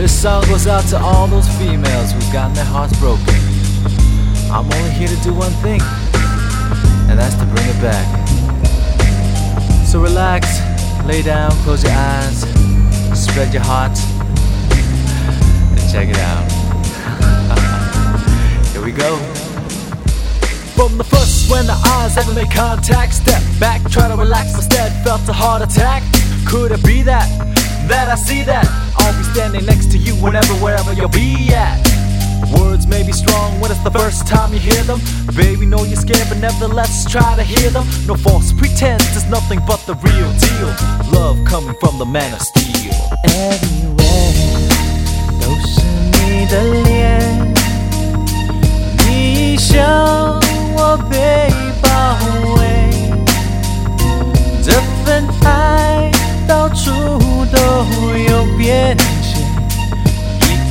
This song goes out to all those females who've gotten their hearts broken. I'm only here to do one thing, and that's to bring it back. So relax, lay down, close your eyes, spread your heart, and check it out. Here we go. From the first when the eyes ever made contact, step back, try to relax, instead felt a heart attack. Could it be that, that I see that? I'll be standing next to you whenever, wherever you'll be at. Words may be strong when it's the first time you hear them. Baby, know you're scared, but nevertheless, try to hear them. No false pretense, it's nothing but the real deal. Love coming from the man of steel. Everywhere, those who need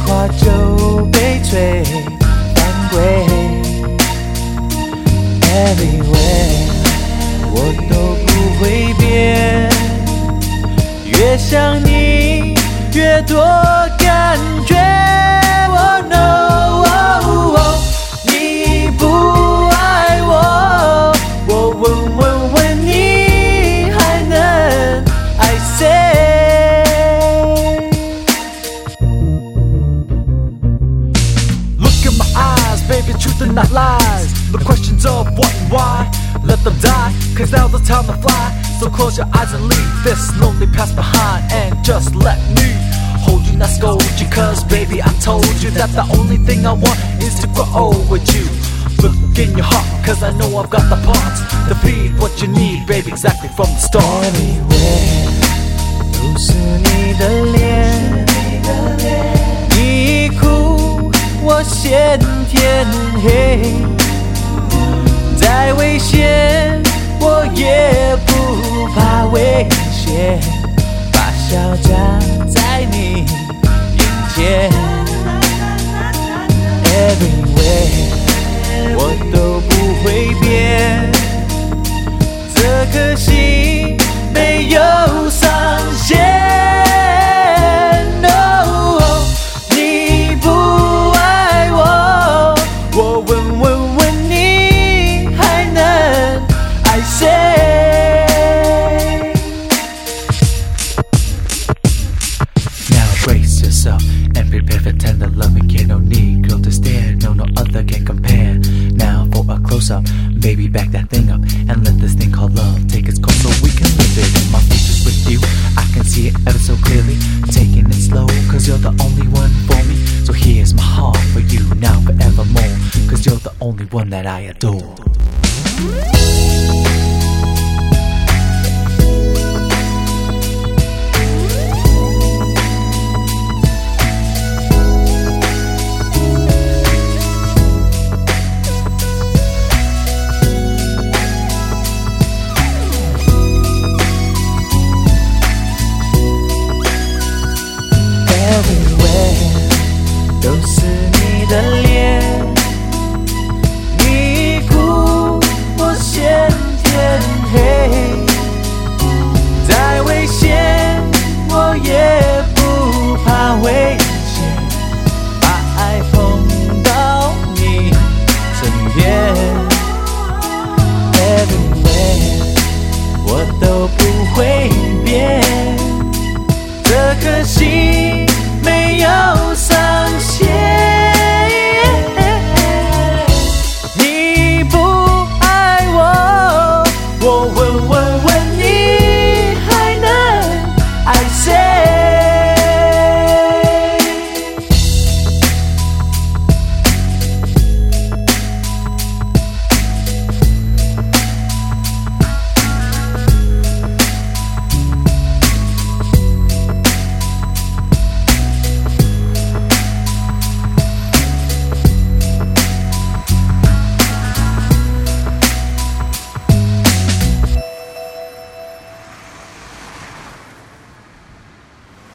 花就被吹返归。Everywhere 我都不会变。越想你，越多 not lies. The questions of what and why, let them die, cause now's the time to fly. So close your eyes and leave this lonely past behind and just let me hold you, not scold you. Cause baby, I told you that the only thing I want is to grow old with you. Look in your heart, cause I know I've got the parts to feed what you need, baby, exactly from the start. Everywhere 天黑，再危险我也不怕危险，把小家 prepare for tender loving care. No need, girl, to stare. No, no other can compare. Now for a close up, baby, back that thing up and let this thing called love take its course so we can live it. My future's with you, I can see it ever so clearly. Taking it slow, cause you're the only one for me. So here's my heart for you now forevermore. Cause you're the only one that I adore.